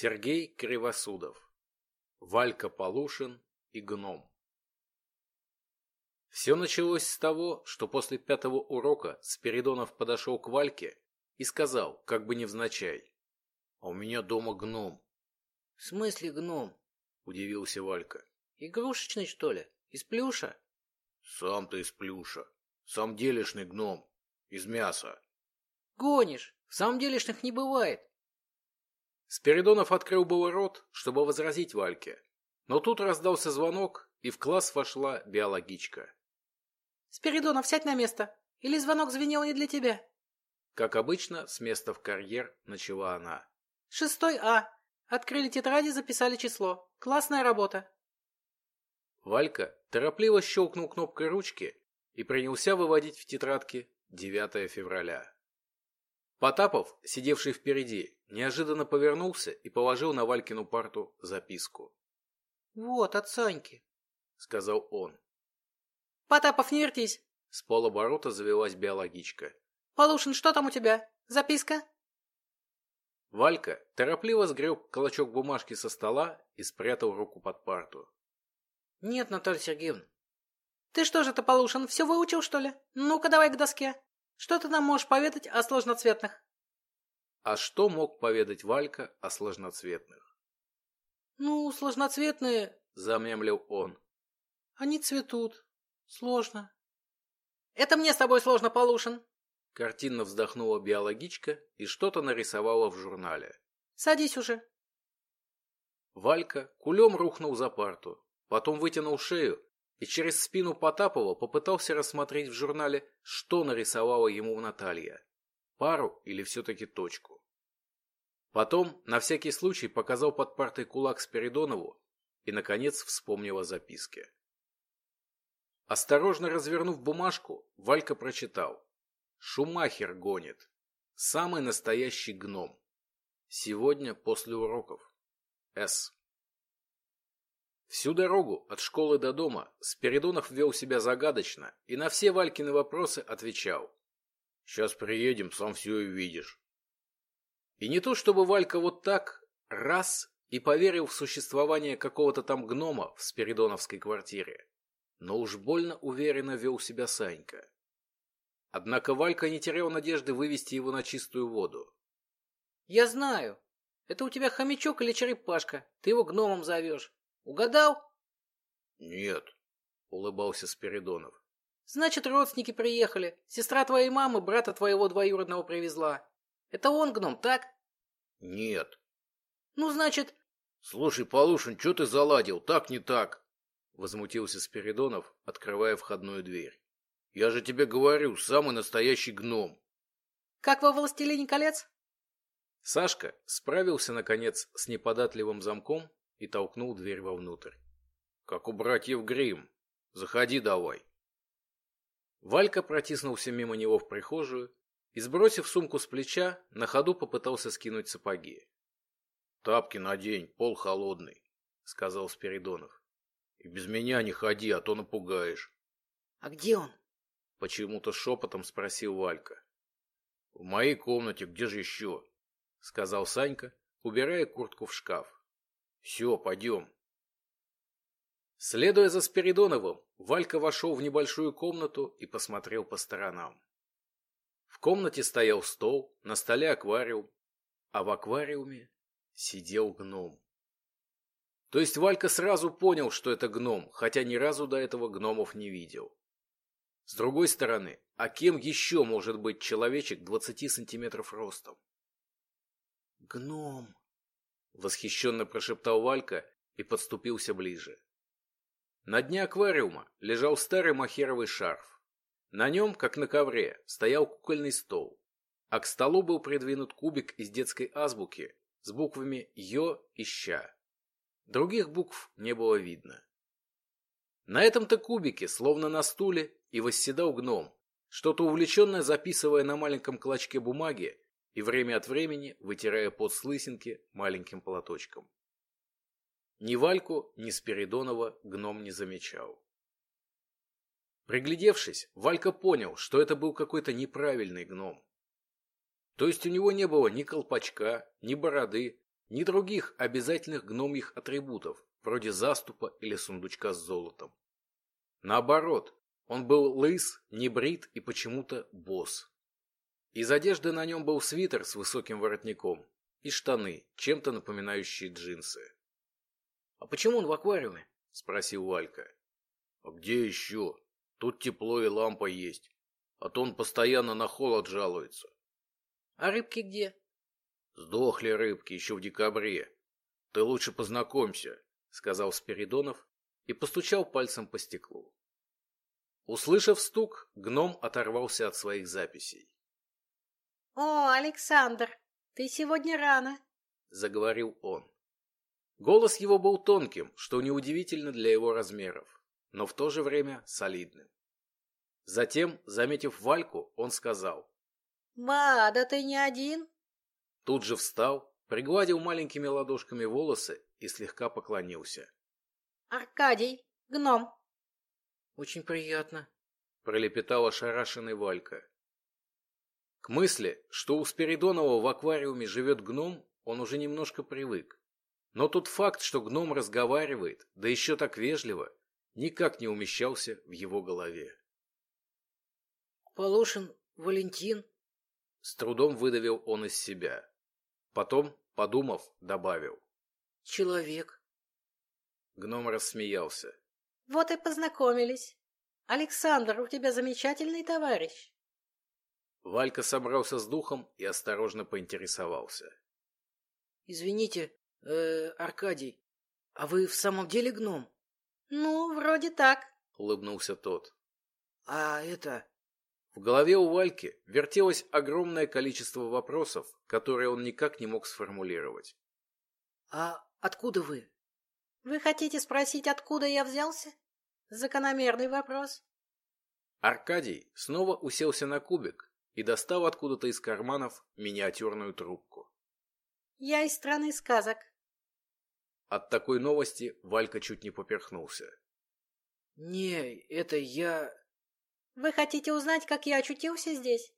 Сергей Кривосудов. Валька Полушин и гном. Все началось с того, что после пятого урока Спиридонов подошел к Вальке и сказал, как бы невзначай. «А у меня дома гном». «В смысле гном?» – удивился Валька. «Игрушечный, что ли? Из плюша?» «Сам ты из плюша. Сам делишный гном. Из мяса». «Гонишь! В самом делешных не бывает. Спиридонов открыл был рот, чтобы возразить Вальке. Но тут раздался звонок, и в класс вошла биологичка. «Спиридонов, сядь на место! Или звонок звенел не для тебя?» Как обычно, с места в карьер начала она. «Шестой А. Открыли тетради, записали число. Классная работа». Валька торопливо щелкнул кнопкой ручки и принялся выводить в тетрадке 9 февраля. Потапов, сидевший впереди, неожиданно повернулся и положил на Валькину парту записку. «Вот, от Саньки», — сказал он. «Потапов, не вертись!» С полоборота завелась биологичка. «Полушин, что там у тебя? Записка?» Валька торопливо сгреб клочок бумажки со стола и спрятал руку под парту. «Нет, Наталья Сергеевна». «Ты что же, Полушин, все выучил, что ли? Ну-ка, давай к доске. Что ты нам можешь поведать о сложноцветных?» А что мог поведать Валька о сложноцветных? «Ну, сложноцветные...» — замемлил он. «Они цветут. Сложно». «Это мне с тобой сложно, Полушин!» Картинно вздохнула биологичка и что-то нарисовала в журнале. «Садись уже!» Валька кулем рухнул за парту, потом вытянул шею и через спину Потапова попытался рассмотреть в журнале, что нарисовала ему Наталья. Пару или все-таки точку. Потом, на всякий случай, показал под партой кулак Спиридонову и, наконец, вспомнил о записке. Осторожно развернув бумажку, Валька прочитал. «Шумахер гонит. Самый настоящий гном. Сегодня после уроков. С». Всю дорогу от школы до дома Спиридонов вел себя загадочно и на все Валькины вопросы отвечал. Сейчас приедем, сам все и видишь. И не то, чтобы Валька вот так раз и поверил в существование какого-то там гнома в Спиридоновской квартире, но уж больно уверенно вел себя Санька. Однако Валька не терял надежды вывести его на чистую воду. «Я знаю. Это у тебя хомячок или черепашка. Ты его гномом зовешь. Угадал?» «Нет», — улыбался Спиридонов. Значит, родственники приехали. Сестра твоей мамы брата твоего двоюродного привезла. Это он гном, так? Нет. Ну, значит... Слушай, Полушин, что ты заладил? Так не так. Возмутился Спиридонов, открывая входную дверь. Я же тебе говорю, самый настоящий гном. Как во «Властелине колец»? Сашка справился, наконец, с неподатливым замком и толкнул дверь вовнутрь. Как у братьев Грим. Заходи давай. Валька протиснулся мимо него в прихожую и, сбросив сумку с плеча, на ходу попытался скинуть сапоги. «Тапки надень, пол холодный», — сказал Спиридонов. «И без меня не ходи, а то напугаешь». «А где он?» — почему-то шепотом спросил Валька. «В моей комнате, где же еще?» — сказал Санька, убирая куртку в шкаф. «Все, пойдем». Следуя за Спиридоновым, Валька вошел в небольшую комнату и посмотрел по сторонам. В комнате стоял стол, на столе аквариум, а в аквариуме сидел гном. То есть Валька сразу понял, что это гном, хотя ни разу до этого гномов не видел. С другой стороны, а кем еще может быть человечек 20 сантиметров ростом? «Гном!» — восхищенно прошептал Валька и подступился ближе. На дне аквариума лежал старый махеровый шарф. На нем, как на ковре, стоял кукольный стол, а к столу был придвинут кубик из детской азбуки с буквами «Ё» и «Ща». Других букв не было видно. На этом-то кубике, словно на стуле, и восседал гном, что-то увлеченно записывая на маленьком клочке бумаги и время от времени вытирая пот с лысинки маленьким платочком. Ни Вальку, ни Спиридонова гном не замечал. Приглядевшись, Валька понял, что это был какой-то неправильный гном. То есть у него не было ни колпачка, ни бороды, ни других обязательных гномьих атрибутов, вроде заступа или сундучка с золотом. Наоборот, он был лыс, небрит и почему-то босс. Из одежды на нем был свитер с высоким воротником и штаны, чем-то напоминающие джинсы. — А почему он в аквариуме? — спросил Валька. — А где еще? Тут тепло и лампа есть. А то он постоянно на холод жалуется. — А рыбки где? — Сдохли рыбки еще в декабре. Ты лучше познакомься, — сказал Спиридонов и постучал пальцем по стеклу. Услышав стук, гном оторвался от своих записей. — О, Александр, ты сегодня рано, — заговорил он. Голос его был тонким, что неудивительно для его размеров, но в то же время солидным. Затем, заметив Вальку, он сказал. «Ба, да ты не один?» Тут же встал, пригладил маленькими ладошками волосы и слегка поклонился. «Аркадий, гном». «Очень приятно», — пролепетал ошарашенный Валька. К мысли, что у Спиридонова в аквариуме живет гном, он уже немножко привык. Но тот факт, что гном разговаривает, да еще так вежливо, никак не умещался в его голове. «Полушин Валентин?» С трудом выдавил он из себя. Потом, подумав, добавил. «Человек». Гном рассмеялся. «Вот и познакомились. Александр, у тебя замечательный товарищ». Валька собрался с духом и осторожно поинтересовался. «Извините, э, Аркадий, а вы в самом деле гном? Ну, вроде так, улыбнулся тот. А это... В голове у Вальки вертелось огромное количество вопросов, которые он никак не мог сформулировать. А откуда вы? Вы хотите спросить, откуда я взялся? Закономерный вопрос. Аркадий снова уселся на кубик и достал откуда-то из карманов миниатюрную трубку. Я из страны сказок. От такой новости Валька чуть не поперхнулся. Не, это я... Вы хотите узнать, как я очутился здесь?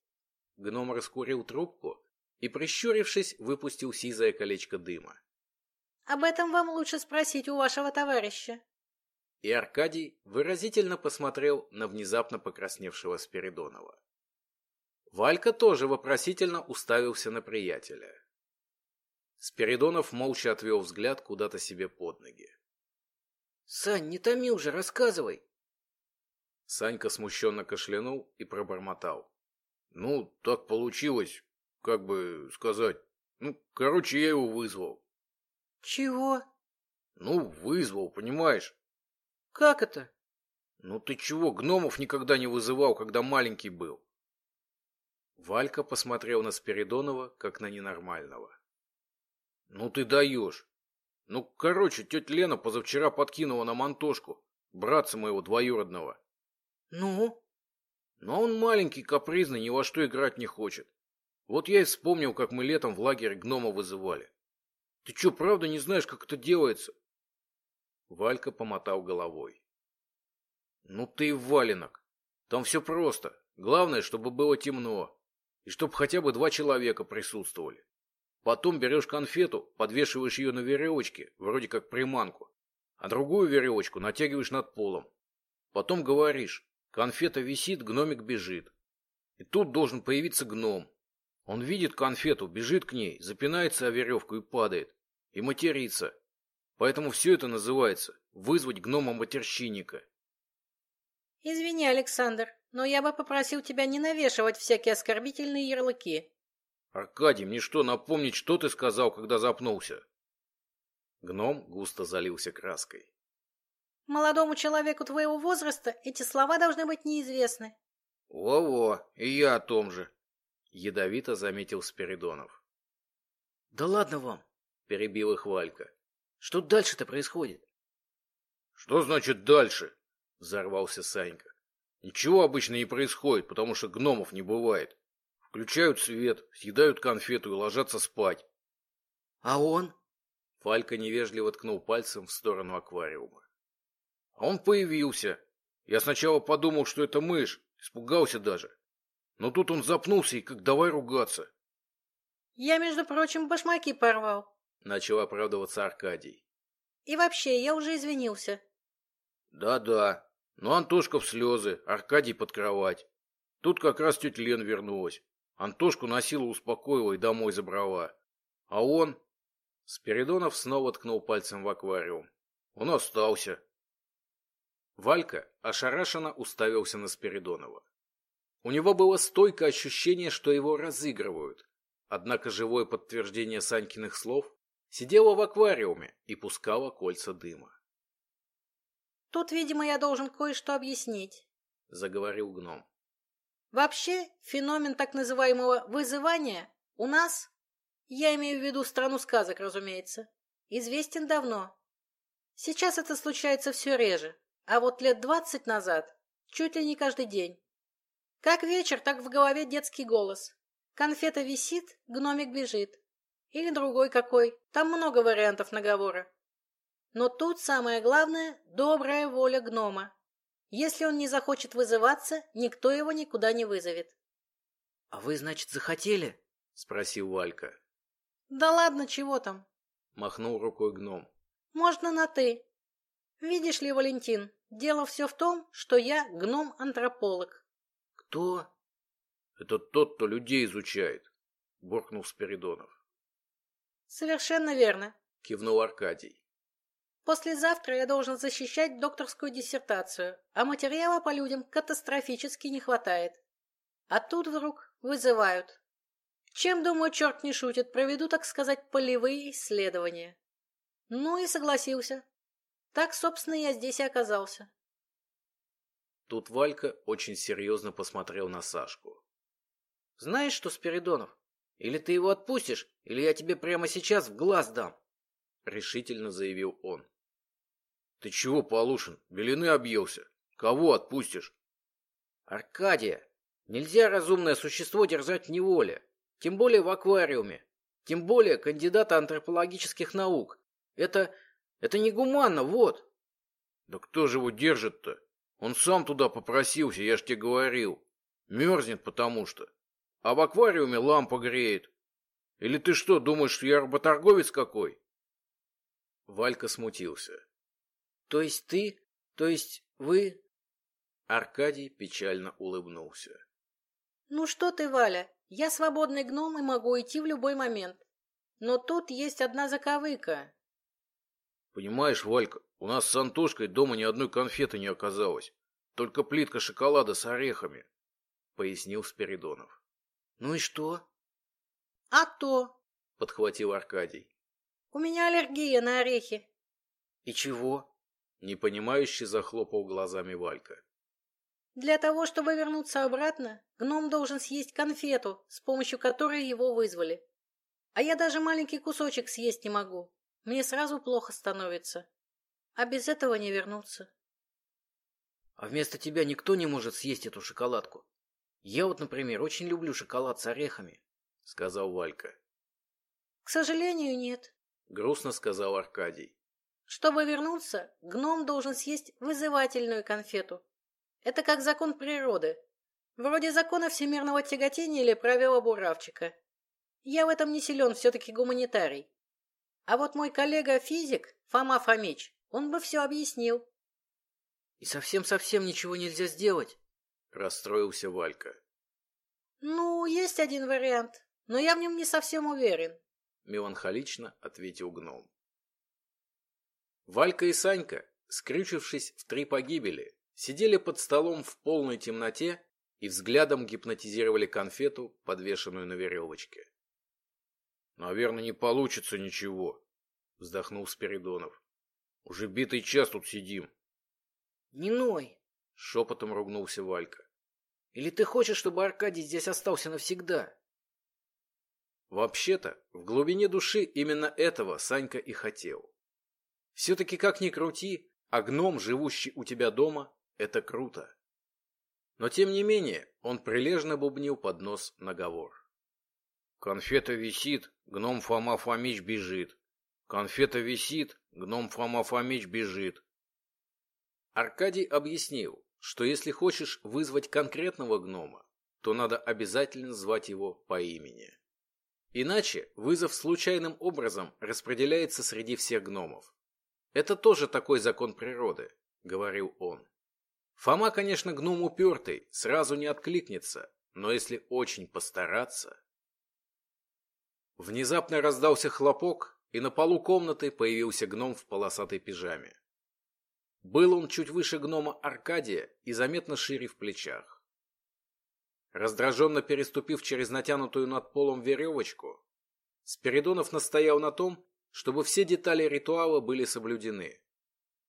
Гном раскурил трубку и, прищурившись, выпустил сизое колечко дыма. Об этом вам лучше спросить у вашего товарища. И Аркадий выразительно посмотрел на внезапно покрасневшего Спиридонова. Валька тоже вопросительно уставился на приятеля. Спиридонов молча отвел взгляд куда-то себе под ноги. «Сань, не томи уже, рассказывай!» Санька смущенно кашлянул и пробормотал. «Ну, так получилось, как бы сказать. Ну, короче, я его вызвал». «Чего?» «Ну, вызвал, понимаешь?» «Как это?» «Ну ты чего, гномов никогда не вызывал, когда маленький был?» Валька посмотрел на Спиридонова, как на ненормального. Ну ты даешь. Ну, короче, тетя Лена позавчера подкинула на мантошку, братца моего двоюродного. Ну? Но он маленький, капризный, ни во что играть не хочет. Вот я и вспомнил, как мы летом в лагере гнома вызывали. Ты что, правда не знаешь, как это делается? Валька помотал головой. Ну ты и валенок. Там все просто. Главное, чтобы было темно. И чтобы хотя бы два человека присутствовали. Потом берешь конфету, подвешиваешь ее на веревочке, вроде как приманку, а другую веревочку натягиваешь над полом. Потом говоришь, конфета висит, гномик бежит. И тут должен появиться гном. Он видит конфету, бежит к ней, запинается о веревку и падает. И матерится. Поэтому все это называется вызвать гнома-матерщинника. Извини, Александр, но я бы попросил тебя не навешивать всякие оскорбительные ярлыки. Аркадий, мне что, напомнить, что ты сказал, когда запнулся? Гном густо залился краской. Молодому человеку твоего возраста эти слова должны быть неизвестны. Во-во, и я о том же, ядовито заметил Спиридонов. Да ладно вам, перебил их Валька. Что дальше-то происходит? Что значит дальше? Взорвался Санька. Ничего обычно не происходит, потому что гномов не бывает. Включают свет, съедают конфету и ложатся спать. А он? Фалька невежливо ткнул пальцем в сторону аквариума. А он появился. Я сначала подумал, что это мышь, испугался даже. Но тут он запнулся и как давай ругаться. Я, между прочим, башмаки порвал. Начал оправдываться Аркадий. И вообще, я уже извинился. Да-да. Но Антошка в слезы, Аркадий под кровать. Тут как раз тетя Лен вернулась. Антошку носила, успокоила и домой забрала. А он... Спиридонов снова ткнул пальцем в аквариум. Он остался. Валька ошарашенно уставился на Спиридонова. У него было стойкое ощущение, что его разыгрывают. Однако живое подтверждение Санькиных слов сидела в аквариуме и пускала кольца дыма. «Тут, видимо, я должен кое-что объяснить», — заговорил гном. «Вообще, феномен так называемого «вызывания» у нас, я имею в виду страну сказок, разумеется, известен давно. Сейчас это случается все реже, а вот лет двадцать назад чуть ли не каждый день. Как вечер, так в голове детский голос. Конфета висит, гномик бежит. Или другой какой. Там много вариантов наговора. Но тут самое главное – добрая воля гнома. Если он не захочет вызываться, никто его никуда не вызовет. — А вы, значит, захотели? — спросил Валька. — Да ладно, чего там? — махнул рукой гном. — Можно на «ты». Видишь ли, Валентин, дело все в том, что я гном-антрополог. — Кто? — Это тот, кто людей изучает, — буркнул Спиридонов. «Совершенно верно», — кивнул Аркадий. «Послезавтра я должен защищать докторскую диссертацию, а материала по людям катастрофически не хватает. А тут вдруг вызывают. Чем, думаю, черт не шутит, проведу, так сказать, полевые исследования. Ну и согласился. Так, собственно, я здесь и оказался». Тут Валька очень серьезно посмотрел на Сашку. «Знаешь что, Спиридонов, или ты его отпустишь, или я тебе прямо сейчас в глаз дам, — решительно заявил он. — Ты чего, Полушин, белины объелся? Кого отпустишь? — Аркадия, нельзя разумное существо держать в неволе, тем более в аквариуме, тем более кандидата антропологических наук. Это... это негуманно, вот. — Да кто же его держит-то? Он сам туда попросился, я ж тебе говорил. Мерзнет потому что а в аквариуме лампа греет. Или ты что, думаешь, что я работорговец какой? Валька смутился. То есть ты? То есть вы? Аркадий печально улыбнулся. Ну что ты, Валя, я свободный гном и могу идти в любой момент. Но тут есть одна заковыка. Понимаешь, Валька, у нас с Антошкой дома ни одной конфеты не оказалось. Только плитка шоколада с орехами, пояснил Спиридонов. Ну и что? А то, подхватил Аркадий. У меня аллергия на орехи. И чего? Непонимающе захлопал глазами Валька. Для того, чтобы вернуться обратно, гном должен съесть конфету, с помощью которой его вызвали. А я даже маленький кусочек съесть не могу. Мне сразу плохо становится. А без этого не вернуться. А вместо тебя никто не может съесть эту шоколадку? Я вот, например, очень люблю шоколад с орехами, — сказал Валька. — К сожалению, нет, — грустно сказал Аркадий. — Чтобы вернуться, гном должен съесть вызывательную конфету. Это как закон природы. Вроде закона всемирного тяготения или правила буравчика. Я в этом не силен, все-таки гуманитарий. А вот мой коллега-физик, Фома Фомич, он бы все объяснил. — И совсем-совсем ничего нельзя сделать? Расстроился Валька. Ну, есть один вариант, но я в нем не совсем уверен. Меланхолично ответил гном. Валька и Санька, скрючившись в три погибели, сидели под столом в полной темноте и взглядом гипнотизировали конфету, подвешенную на веревочке. «Наверное, не получится ничего», — вздохнул Спиридонов. «Уже битый час тут сидим». «Не ной!» Шепотом ругнулся Валька. Или ты хочешь, чтобы Аркадий здесь остался навсегда? Вообще-то, в глубине души именно этого Санька и хотел. Все-таки как ни крути, а гном, живущий у тебя дома, это круто. Но тем не менее, он прилежно бубнил под нос наговор. Конфета висит, гном Фома Фомич бежит. Конфета висит, гном Фома Фомич бежит. Аркадий объяснил, что если хочешь вызвать конкретного гнома, то надо обязательно звать его по имени. Иначе вызов случайным образом распределяется среди всех гномов. Это тоже такой закон природы, говорил он. Фома, конечно, гном упертый, сразу не откликнется, но если очень постараться... Внезапно раздался хлопок, и на полу комнаты появился гном в полосатой пижаме. Был он чуть выше гнома Аркадия и заметно шире в плечах. Раздраженно переступив через натянутую над полом веревочку, Спиридонов настоял на том, чтобы все детали ритуала были соблюдены.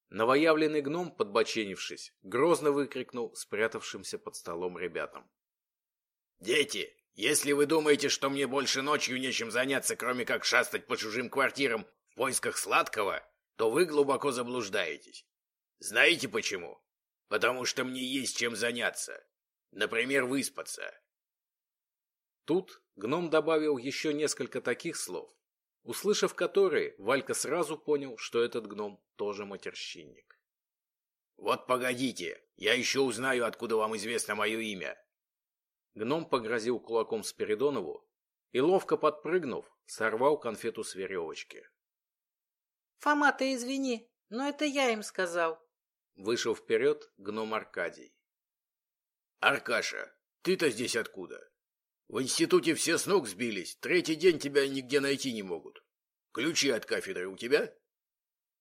Новоявленный гном, подбоченившись, грозно выкрикнул спрятавшимся под столом ребятам. «Дети, если вы думаете, что мне больше ночью нечем заняться, кроме как шастать по чужим квартирам в поисках сладкого, то вы глубоко заблуждаетесь. Знаете почему? Потому что мне есть чем заняться. Например, выспаться. Тут гном добавил еще несколько таких слов, услышав которые, Валька сразу понял, что этот гном тоже матерщинник. «Вот погодите, я еще узнаю, откуда вам известно мое имя». Гном погрозил кулаком Спиридонову и, ловко подпрыгнув, сорвал конфету с веревочки. «Фома, ты извини, но это я им сказал». Вышел вперед гном Аркадий. «Аркаша, ты-то здесь откуда? В институте все с ног сбились, третий день тебя нигде найти не могут. Ключи от кафедры у тебя?»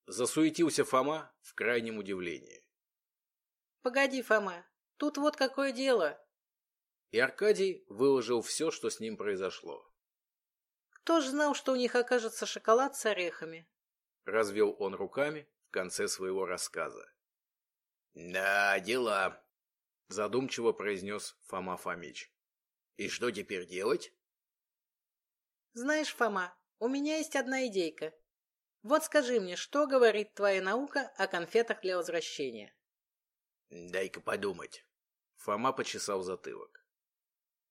Засуетился Фома в крайнем удивлении. «Погоди, Фома, тут вот какое дело!» И Аркадий выложил все, что с ним произошло. «Кто ж знал, что у них окажется шоколад с орехами?» Развел он руками в конце своего рассказа. «Да, дела», — задумчиво произнес Фома Фомич. «И что теперь делать?» «Знаешь, Фома, у меня есть одна идейка. Вот скажи мне, что говорит твоя наука о конфетах для возвращения?» «Дай-ка подумать». Фома почесал затылок.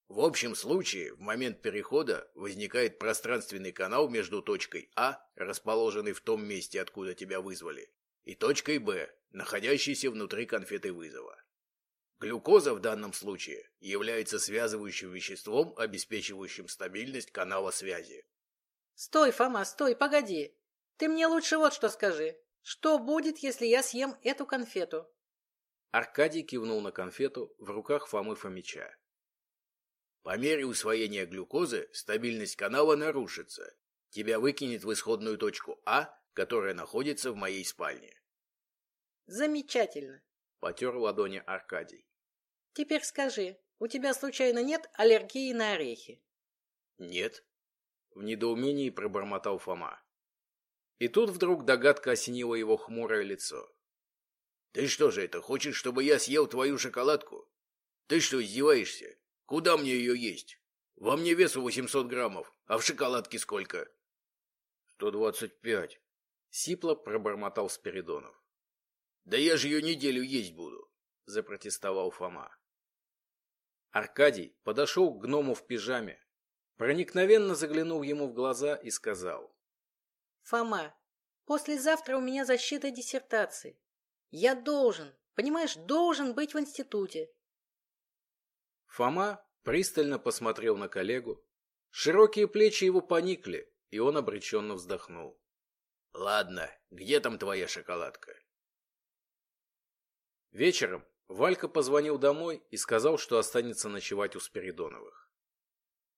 В общем случае, в момент перехода возникает пространственный канал между точкой А, расположенной в том месте, откуда тебя вызвали, и точкой Б, находящейся внутри конфеты вызова. Глюкоза в данном случае является связывающим веществом, обеспечивающим стабильность канала связи. Стой, Фома, стой, погоди. Ты мне лучше вот что скажи. Что будет, если я съем эту конфету? Аркадий кивнул на конфету в руках Фомы Фомича. По мере усвоения глюкозы стабильность канала нарушится. Тебя выкинет в исходную точку А, которая находится в моей спальне. Замечательно. Потер ладони Аркадий. Теперь скажи, у тебя случайно нет аллергии на орехи? Нет. В недоумении пробормотал Фома. И тут вдруг догадка осенила его хмурое лицо. Ты что же это, хочешь, чтобы я съел твою шоколадку? Ты что, издеваешься? Куда мне ее есть? Во мне весу 800 граммов, а в шоколадке сколько? 125. Сипло пробормотал Спиридонов. Да я же ее неделю есть буду, запротестовал Фома. Аркадий подошел к гному в пижаме, проникновенно заглянул ему в глаза и сказал. Фома, послезавтра у меня защита диссертации. Я должен, понимаешь, должен быть в институте. Фома пристально посмотрел на коллегу. Широкие плечи его поникли, и он обреченно вздохнул. «Ладно, где там твоя шоколадка?» Вечером Валька позвонил домой и сказал, что останется ночевать у Спиридоновых.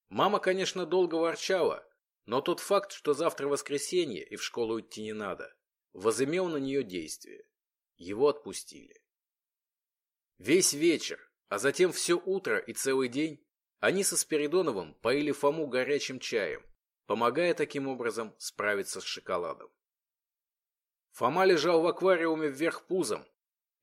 Мама, конечно, долго ворчала, но тот факт, что завтра воскресенье и в школу идти не надо, возымел на нее действие. Его отпустили. Весь вечер, а затем все утро и целый день они со Спиридоновым поили Фому горячим чаем, помогая таким образом справиться с шоколадом. Фома лежал в аквариуме вверх пузом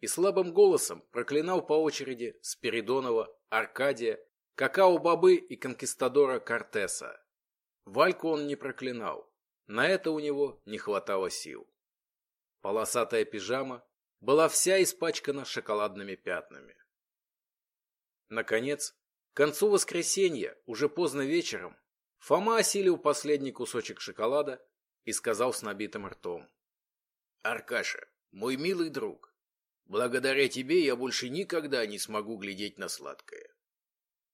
и слабым голосом проклинал по очереди Спиридонова, Аркадия, какао-бобы и конкистадора Кортеса. Вальку он не проклинал, на это у него не хватало сил. Полосатая пижама была вся испачкана шоколадными пятнами. Наконец, к концу воскресенья, уже поздно вечером, Фома осилил последний кусочек шоколада и сказал с набитым ртом. «Аркаша, мой милый друг, благодаря тебе я больше никогда не смогу глядеть на сладкое».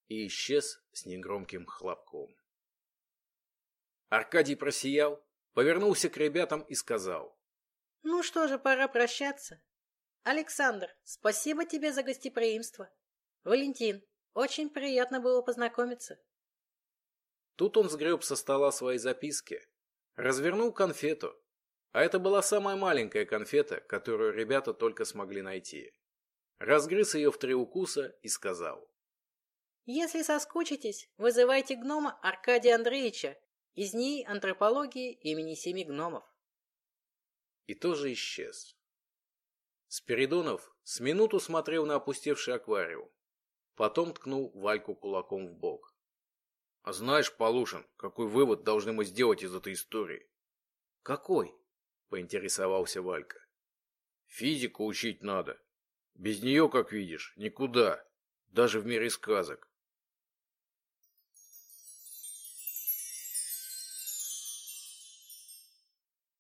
И исчез с негромким хлопком. Аркадий просиял, повернулся к ребятам и сказал. Ну что же, пора прощаться. Александр, спасибо тебе за гостеприимство. Валентин, очень приятно было познакомиться. Тут он сгреб со стола свои записки, развернул конфету, а это была самая маленькая конфета, которую ребята только смогли найти. Разгрыз ее в три укуса и сказал. «Если соскучитесь, вызывайте гнома Аркадия Андреевича из НИИ антропологии имени Семи гномов». И тоже исчез. Спиридонов с минуту смотрел на опустевший аквариум. Потом ткнул Вальку кулаком в бок. «А знаешь, Полушин, какой вывод должны мы сделать из этой истории?» «Какой?» — поинтересовался Валька. «Физику учить надо. Без нее, как видишь, никуда. Даже в мире сказок.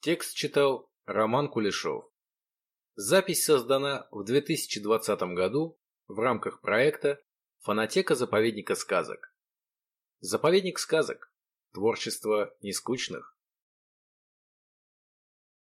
Текст читал Роман Кулешов. Запись создана в 2020 году в рамках проекта «Фонотека заповедника сказок». Заповедник сказок. Творчество нескучных.